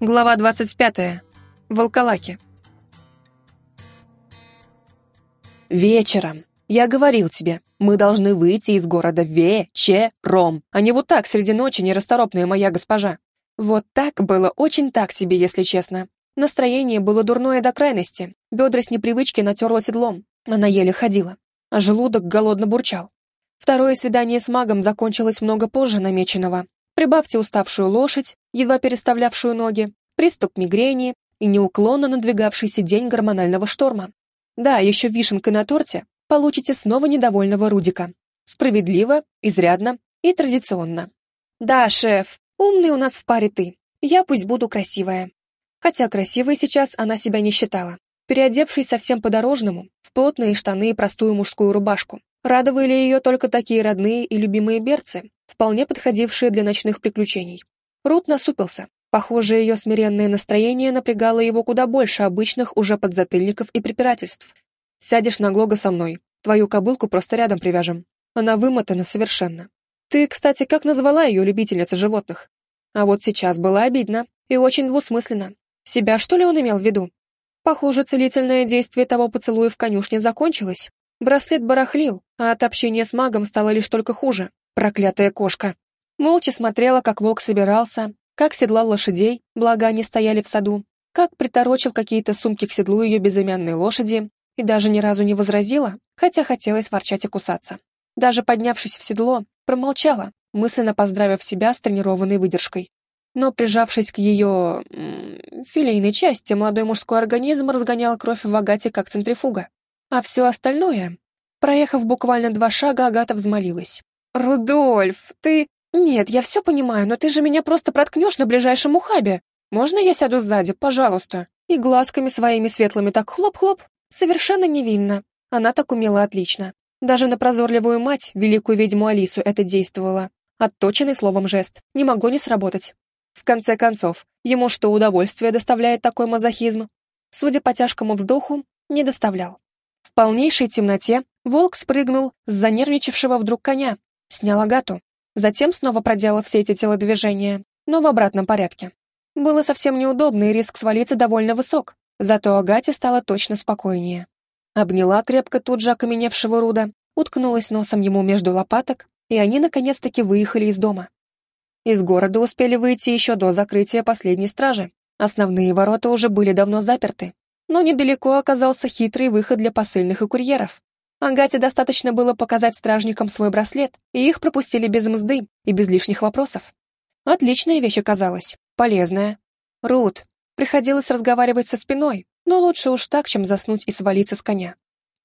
Глава 25. Волколаки. Вечером. Я говорил тебе, мы должны выйти из города вечером, а не вот так среди ночи, нерасторопная моя госпожа. Вот так было очень так себе, если честно. Настроение было дурное до крайности, бедра с непривычки натерла седлом, она еле ходила, а желудок голодно бурчал. Второе свидание с магом закончилось много позже намеченного, Прибавьте уставшую лошадь, едва переставлявшую ноги, приступ мигрени и неуклонно надвигавшийся день гормонального шторма. Да, еще вишенкой на торте получите снова недовольного Рудика. Справедливо, изрядно и традиционно. Да, шеф, умный у нас в паре ты. Я пусть буду красивая. Хотя красивой сейчас она себя не считала. Переодевшись совсем по-дорожному, в плотные штаны и простую мужскую рубашку, радовали ее только такие родные и любимые берцы, вполне подходившие для ночных приключений. Рут насупился. Похоже, ее смиренное настроение напрягало его куда больше обычных уже подзатыльников и препирательств. «Сядешь на Глога со мной. Твою кобылку просто рядом привяжем. Она вымотана совершенно. Ты, кстати, как назвала ее любительница животных? А вот сейчас было обидно и очень двусмысленно. Себя, что ли, он имел в виду? Похоже, целительное действие того поцелуя в конюшне закончилось. Браслет барахлил, а от общения с магом стало лишь только хуже. Проклятая кошка. Молча смотрела, как волк собирался, как седлал лошадей, благо они стояли в саду, как приторочил какие-то сумки к седлу ее безымянной лошади, и даже ни разу не возразила, хотя хотелось ворчать и кусаться. Даже поднявшись в седло, промолчала, мысленно поздравив себя с тренированной выдержкой. Но, прижавшись к ее... филейной части, молодой мужской организм разгонял кровь в Агате как центрифуга. А все остальное... Проехав буквально два шага, Агата взмолилась. «Рудольф, ты...» «Нет, я все понимаю, но ты же меня просто проткнешь на ближайшем ухабе. Можно я сяду сзади, пожалуйста?» И глазками своими светлыми так хлоп-хлоп. Совершенно невинно. Она так умела отлично. Даже на прозорливую мать, великую ведьму Алису, это действовало. Отточенный словом жест. Не могло не сработать. В конце концов, ему что удовольствие доставляет такой мазохизм? Судя по тяжкому вздоху, не доставлял. В полнейшей темноте волк спрыгнул с занервничавшего вдруг коня Снял Агату. Затем снова проделал все эти телодвижения, но в обратном порядке. Было совсем неудобно, и риск свалиться довольно высок. Зато Агате стало точно спокойнее. Обняла крепко тут же окаменевшего Руда, уткнулась носом ему между лопаток, и они наконец-таки выехали из дома. Из города успели выйти еще до закрытия последней стражи. Основные ворота уже были давно заперты, но недалеко оказался хитрый выход для посыльных и курьеров. Агате достаточно было показать стражникам свой браслет, и их пропустили без мзды и без лишних вопросов. Отличная вещь оказалась, полезная. Рут. Приходилось разговаривать со спиной, но лучше уж так, чем заснуть и свалиться с коня.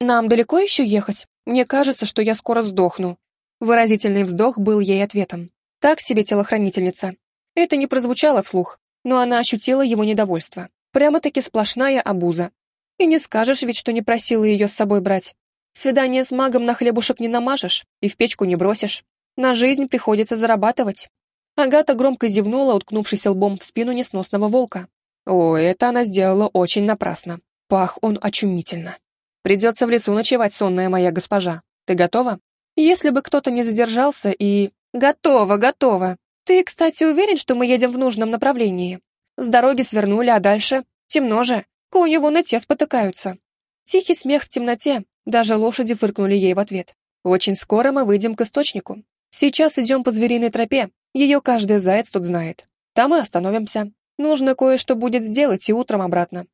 «Нам далеко еще ехать? Мне кажется, что я скоро сдохну». Выразительный вздох был ей ответом. Так себе телохранительница. Это не прозвучало вслух, но она ощутила его недовольство. Прямо-таки сплошная обуза. И не скажешь ведь, что не просила ее с собой брать. Свидание с магом на хлебушек не намажешь и в печку не бросишь. На жизнь приходится зарабатывать. Агата громко зевнула, уткнувшись лбом в спину несносного волка. О, это она сделала очень напрасно. Пах он очумительно. Придется в лесу ночевать, сонная моя госпожа. Ты готова? Если бы кто-то не задержался и... Готово, готово. Ты, кстати, уверен, что мы едем в нужном направлении? С дороги свернули, а дальше... Темно же. Кони вон и те спотыкаются. Тихий смех в темноте, даже лошади фыркнули ей в ответ. Очень скоро мы выйдем к источнику. Сейчас идем по звериной тропе, ее каждый заяц тут знает. Там и остановимся. Нужно кое-что будет сделать и утром обратно.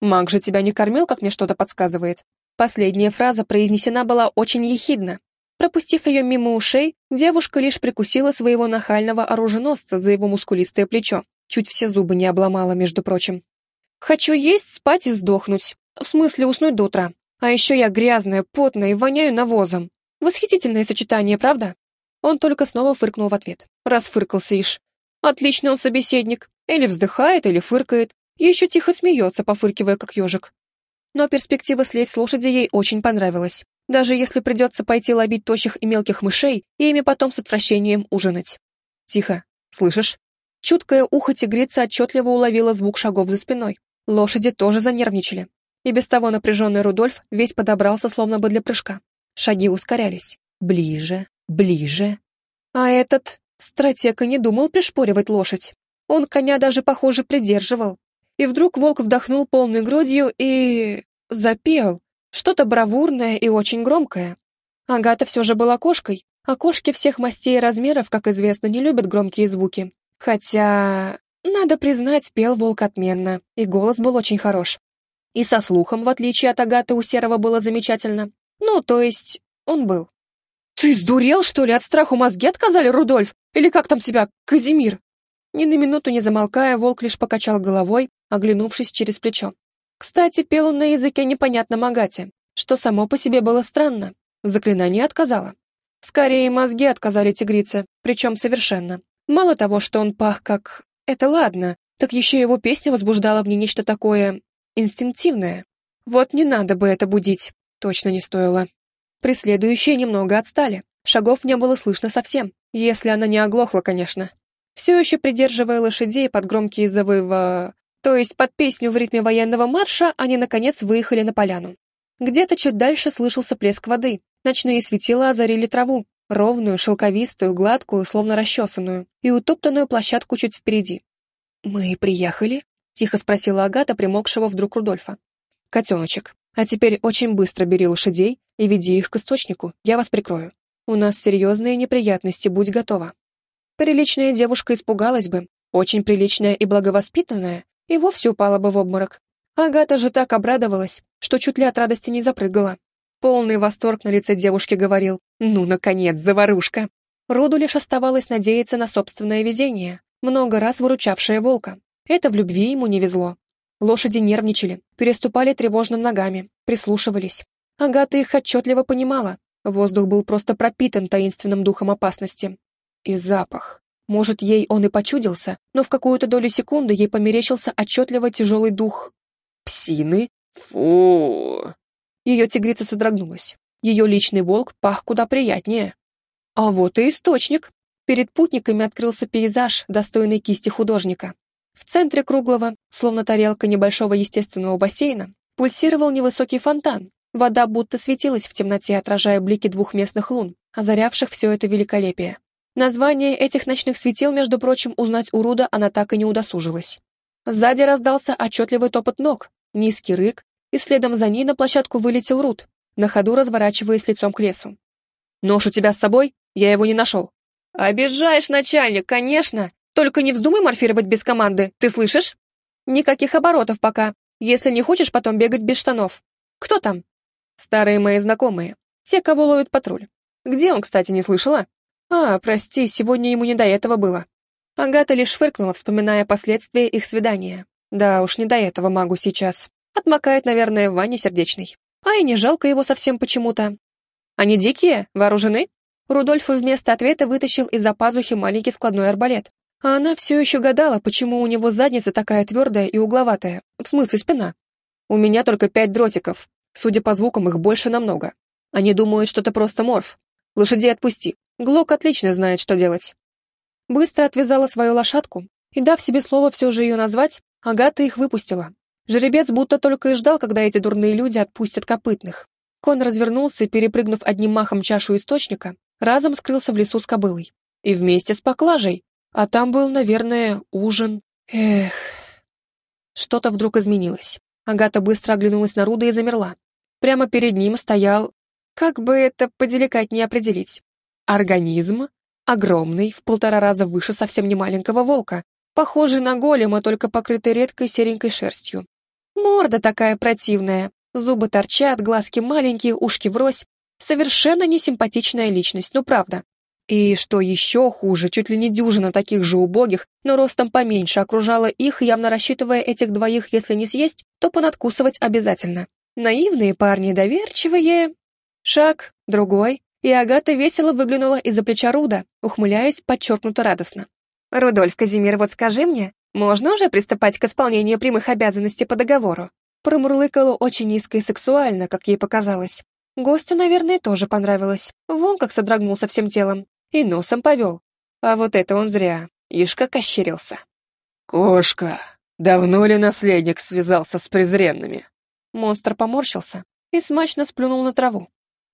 Маг же тебя не кормил, как мне что-то подсказывает. Последняя фраза произнесена была очень ехидно. Пропустив ее мимо ушей, девушка лишь прикусила своего нахального оруженосца за его мускулистое плечо. Чуть все зубы не обломала, между прочим. «Хочу есть, спать и сдохнуть. В смысле, уснуть до утра. А еще я грязная, потная и воняю навозом. Восхитительное сочетание, правда? Он только снова фыркнул в ответ. Расфыркался ишь. Отличный он собеседник. Или вздыхает, или фыркает. Еще тихо смеется, пофыркивая, как ежик. Но перспектива слезть с лошади ей очень понравилась. Даже если придется пойти ловить тощих и мелких мышей, и ими потом с отвращением ужинать. Тихо. Слышишь? Чуткое ухо тигрица отчетливо уловило звук шагов за спиной. Лошади тоже занервничали. И без того напряженный Рудольф весь подобрался, словно бы для прыжка. Шаги ускорялись. Ближе, ближе. А этот стратег и не думал пришпоривать лошадь. Он коня даже, похоже, придерживал. И вдруг волк вдохнул полной грудью и... запел. Что-то бравурное и очень громкое. Агата все же была кошкой, а кошки всех мастей и размеров, как известно, не любят громкие звуки. Хотя, надо признать, пел волк отменно, и голос был очень хорош. И со слухом, в отличие от Агаты, у Серого было замечательно. Ну, то есть, он был. «Ты сдурел, что ли? От страху мозги отказали, Рудольф? Или как там тебя, Казимир?» Ни на минуту не замолкая, волк лишь покачал головой, оглянувшись через плечо. Кстати, пел он на языке непонятном агате, что само по себе было странно. Заклинание отказало. Скорее, мозги отказали тигрице, причем совершенно. Мало того, что он пах как... Это ладно, так еще его песня возбуждала в ней нечто такое... инстинктивное. Вот не надо бы это будить, точно не стоило. Преследующие немного отстали, шагов не было слышно совсем, если она не оглохла, конечно. Все еще придерживая лошадей под громкие завыва... То есть под песню в ритме военного марша они, наконец, выехали на поляну. Где-то чуть дальше слышался плеск воды. Ночные светила озарили траву, ровную, шелковистую, гладкую, словно расчесанную, и утоптанную площадку чуть впереди. «Мы приехали?» — тихо спросила Агата, примолкшего вдруг Рудольфа. «Котеночек, а теперь очень быстро бери лошадей и веди их к источнику, я вас прикрою. У нас серьезные неприятности, будь готова». Приличная девушка испугалась бы, очень приличная и благовоспитанная, и вовсе упала бы в обморок. Агата же так обрадовалась, что чуть ли от радости не запрыгала. Полный восторг на лице девушки говорил «Ну, наконец, заварушка!». Роду лишь оставалось надеяться на собственное везение, много раз выручавшее волка. Это в любви ему не везло. Лошади нервничали, переступали тревожно ногами, прислушивались. Агата их отчетливо понимала. Воздух был просто пропитан таинственным духом опасности. И запах. Может, ей он и почудился, но в какую-то долю секунды ей померещился отчетливо тяжелый дух. «Псины? Фу!» Ее тигрица содрогнулась. Ее личный волк пах куда приятнее. А вот и источник. Перед путниками открылся пейзаж, достойный кисти художника. В центре круглого, словно тарелка небольшого естественного бассейна, пульсировал невысокий фонтан. Вода будто светилась в темноте, отражая блики двух местных лун, озарявших все это великолепие. Название этих ночных светил, между прочим, узнать у Руда она так и не удосужилась. Сзади раздался отчетливый топот ног, низкий рык, и следом за ней на площадку вылетел Руд, на ходу разворачиваясь лицом к лесу. «Нож у тебя с собой? Я его не нашел». «Обижаешь, начальник, конечно! Только не вздумай морфировать без команды, ты слышишь? Никаких оборотов пока, если не хочешь потом бегать без штанов. Кто там? Старые мои знакомые, те, кого ловит патруль. Где он, кстати, не слышала? А, прости, сегодня ему не до этого было. Агата лишь фыркнула, вспоминая последствия их свидания. Да уж, не до этого магу сейчас. Отмокает, наверное, в ванне сердечной. А и не жалко его совсем почему-то. Они дикие? Вооружены? Рудольф вместо ответа вытащил из-за пазухи маленький складной арбалет. А она все еще гадала, почему у него задница такая твердая и угловатая, в смысле спина. У меня только пять дротиков. Судя по звукам, их больше намного. Они думают, что это просто морф. Лошадей отпусти. Глок отлично знает, что делать. Быстро отвязала свою лошадку, и, дав себе слово все же ее назвать, Агата их выпустила. Жеребец будто только и ждал, когда эти дурные люди отпустят копытных. Кон развернулся и, перепрыгнув одним махом чашу источника, разом скрылся в лесу с кобылой. И вместе с поклажей. А там был, наверное, ужин. Эх. Что-то вдруг изменилось. Агата быстро оглянулась на Руда и замерла. Прямо перед ним стоял... Как бы это поделикатнее определить? Организм? Огромный, в полтора раза выше совсем не маленького волка, похожий на голема, только покрытый редкой серенькой шерстью. Морда такая противная, зубы торчат, глазки маленькие, ушки врозь. Совершенно несимпатичная личность, ну правда. И что еще хуже, чуть ли не дюжина таких же убогих, но ростом поменьше, окружала их, явно рассчитывая этих двоих, если не съесть, то понадкусывать обязательно. Наивные парни, доверчивые. Шаг, другой, и Агата весело выглянула из-за плеча Руда, ухмыляясь подчеркнуто радостно. «Рудольф Казимир, вот скажи мне, можно уже приступать к исполнению прямых обязанностей по договору?» Промурлыкала очень низко и сексуально, как ей показалось. Гостю, наверное, тоже понравилось. Вон как содрогнулся всем телом и носом повел. А вот это он зря. Ишь как ощерился. «Кошка, давно ли наследник связался с презренными?» Монстр поморщился и смачно сплюнул на траву.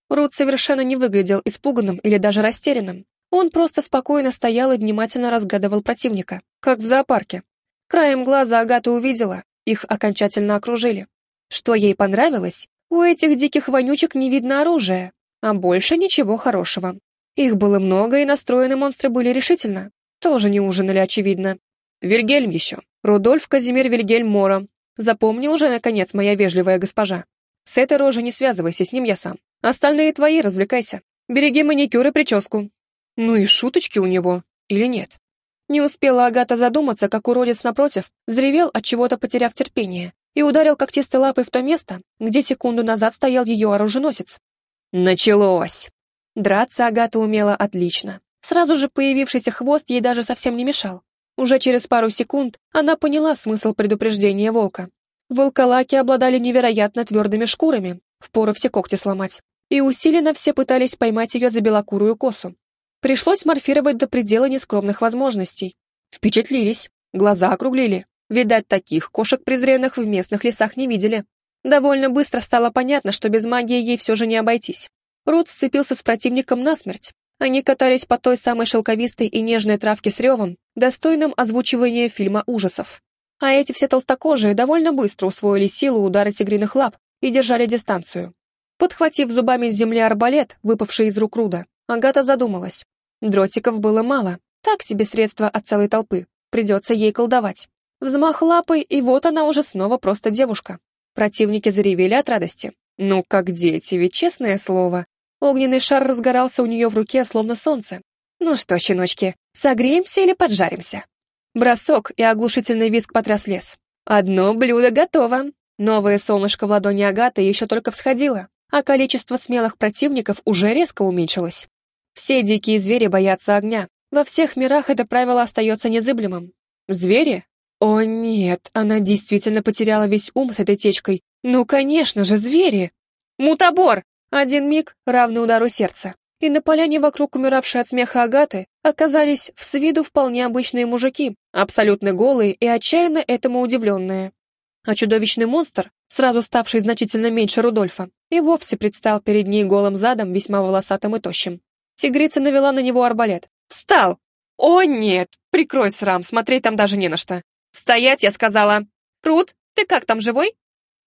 Рут совершенно не выглядел испуганным или даже растерянным. Он просто спокойно стоял и внимательно разгадывал противника, как в зоопарке. Краем глаза Агата увидела, их окончательно окружили. Что ей понравилось, у этих диких вонючек не видно оружия, а больше ничего хорошего. Их было много, и настроены монстры были решительно. Тоже не ужинали, очевидно. Вильгельм еще. Рудольф Казимир Вильгельм Мора. Запомни уже, наконец, моя вежливая госпожа. С этой рожей не связывайся, с ним я сам. Остальные твои, развлекайся. Береги маникюр и прическу. Ну и шуточки у него. Или нет? Не успела Агата задуматься, как уродец напротив взревел, от чего-то потеряв терпение, и ударил когтистой лапой в то место, где секунду назад стоял ее оруженосец. Началось! Драться Агата умела отлично. Сразу же появившийся хвост ей даже совсем не мешал. Уже через пару секунд она поняла смысл предупреждения волка. Волколаки обладали невероятно твердыми шкурами, впору все когти сломать, и усиленно все пытались поймать ее за белокурую косу. Пришлось морфировать до предела нескромных возможностей. Впечатлились, глаза округлили. Видать, таких кошек презренных в местных лесах не видели. Довольно быстро стало понятно, что без магии ей все же не обойтись. Рут сцепился с противником насмерть. Они катались по той самой шелковистой и нежной травке с ревом, достойным озвучивания фильма ужасов. А эти все толстокожие довольно быстро усвоили силу удара тигриных лап и держали дистанцию. Подхватив зубами с земли арбалет, выпавший из рук Руда, Агата задумалась. Дротиков было мало, так себе средства от целой толпы. Придется ей колдовать. Взмах лапой, и вот она уже снова просто девушка. Противники заревели от радости. Ну, как дети, ведь честное слово. Огненный шар разгорался у нее в руке, словно солнце. Ну что, щеночки, согреемся или поджаримся? Бросок и оглушительный визг потряс лес. Одно блюдо готово. Новое солнышко в ладони Агаты еще только всходило, а количество смелых противников уже резко уменьшилось. Все дикие звери боятся огня. Во всех мирах это правило остается незыблемым. Звери? О нет, она действительно потеряла весь ум с этой течкой. Ну, конечно же, звери! Мутабор! Один миг, равный удару сердца и на поляне вокруг умиравшей от смеха Агаты оказались с виду вполне обычные мужики, абсолютно голые и отчаянно этому удивленные. А чудовищный монстр, сразу ставший значительно меньше Рудольфа, и вовсе предстал перед ней голым задом, весьма волосатым и тощим. Тигрица навела на него арбалет. «Встал!» «О, нет! Прикрой срам, смотреть там даже не на что!» «Стоять!» — я сказала. «Рут, ты как там, живой?»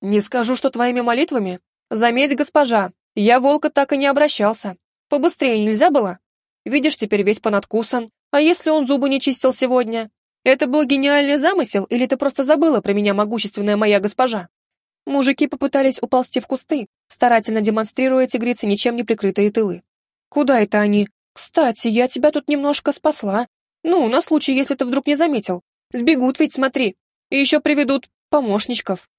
«Не скажу, что твоими молитвами. Заметь, госпожа, я волка так и не обращался. Побыстрее нельзя было? Видишь, теперь весь понадкусан. А если он зубы не чистил сегодня? Это был гениальный замысел, или ты просто забыла про меня, могущественная моя госпожа?» Мужики попытались уползти в кусты, старательно демонстрируя тигрице ничем не прикрытые тылы. «Куда это они? Кстати, я тебя тут немножко спасла. Ну, на случай, если ты вдруг не заметил. Сбегут ведь, смотри. И еще приведут помощничков».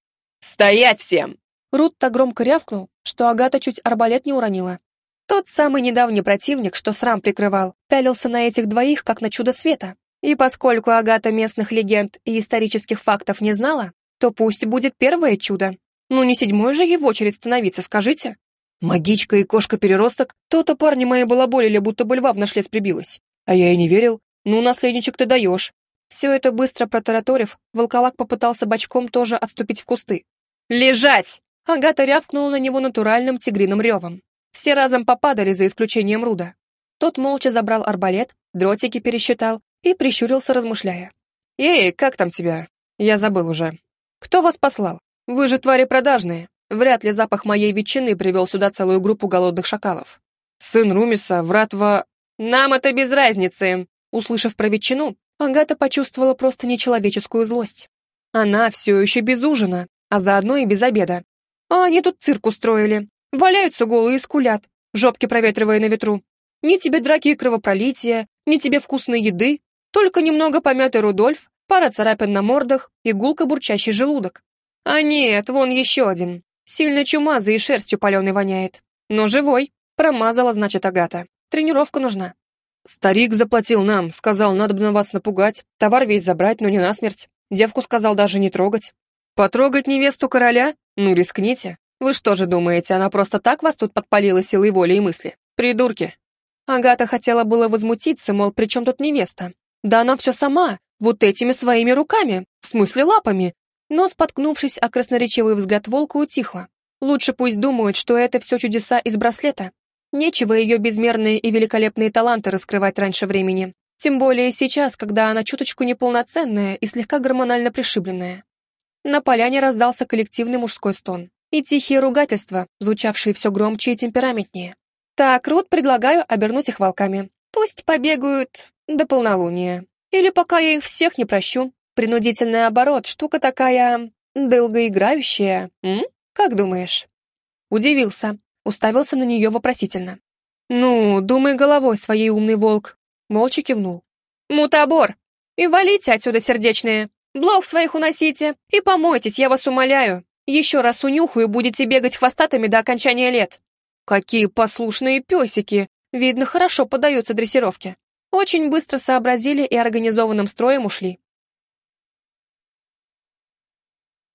«Стоять всем!» Рут так громко рявкнул, что Агата чуть арбалет не уронила. Тот самый недавний противник, что срам прикрывал, пялился на этих двоих, как на чудо света. И поскольку Агата местных легенд и исторических фактов не знала, то пусть будет первое чудо. Ну не седьмой же ей в очередь становиться, скажите. Магичка и кошка-переросток, то-то парни мои балаболили, будто бы льва в наш лес прибилась. А я и не верил. Ну, наследничек ты даешь. Все это быстро протараторив, волколак попытался бочком тоже отступить в кусты. «Лежать!» Агата рявкнула на него натуральным тигриным ревом. Все разом попадали, за исключением Руда. Тот молча забрал арбалет, дротики пересчитал и прищурился, размышляя. «Эй, как там тебя? Я забыл уже. Кто вас послал? Вы же твари продажные. Вряд ли запах моей ветчины привел сюда целую группу голодных шакалов. Сын Румиса, врат во... Нам это без разницы!» Услышав про ветчину, Агата почувствовала просто нечеловеческую злость. Она все еще без ужина, а заодно и без обеда. А они тут цирк устроили. Валяются голые и скулят, жопки проветривая на ветру. Ни тебе драки и кровопролития, ни тебе вкусной еды, только немного помятый Рудольф, пара царапин на мордах и гулко бурчащий желудок. А нет, вон еще один. Сильно чумазый и шерстью паленой воняет. Но живой. Промазала, значит, Агата. Тренировка нужна. Старик заплатил нам, сказал, надо бы на вас напугать, товар весь забрать, но не насмерть. Девку сказал даже не трогать. Потрогать невесту короля? Ну, рискните. Вы что же думаете, она просто так вас тут подпалила силой воли и мысли? Придурки!» Агата хотела было возмутиться, мол, при чем тут невеста? Да она все сама, вот этими своими руками, в смысле лапами. Но, споткнувшись о красноречивый взгляд волка, утихла. Лучше пусть думают, что это все чудеса из браслета. Нечего ее безмерные и великолепные таланты раскрывать раньше времени. Тем более сейчас, когда она чуточку неполноценная и слегка гормонально пришибленная. На поляне раздался коллективный мужской стон и тихие ругательства, звучавшие все громче и темпераментнее. Так, Рут, предлагаю обернуть их волками. Пусть побегают до полнолуния. Или пока я их всех не прощу. Принудительный оборот, штука такая... долгоиграющая, м? Как думаешь? Удивился, уставился на нее вопросительно. «Ну, думай головой, своей умный волк», — молча кивнул. «Мутабор! И валите отсюда, сердечные! Блох своих уносите и помойтесь, я вас умоляю! Еще раз унюхаю, будете бегать хвостатыми до окончания лет!» «Какие послушные песики! Видно, хорошо поддаются дрессировке!» Очень быстро сообразили и организованным строем ушли.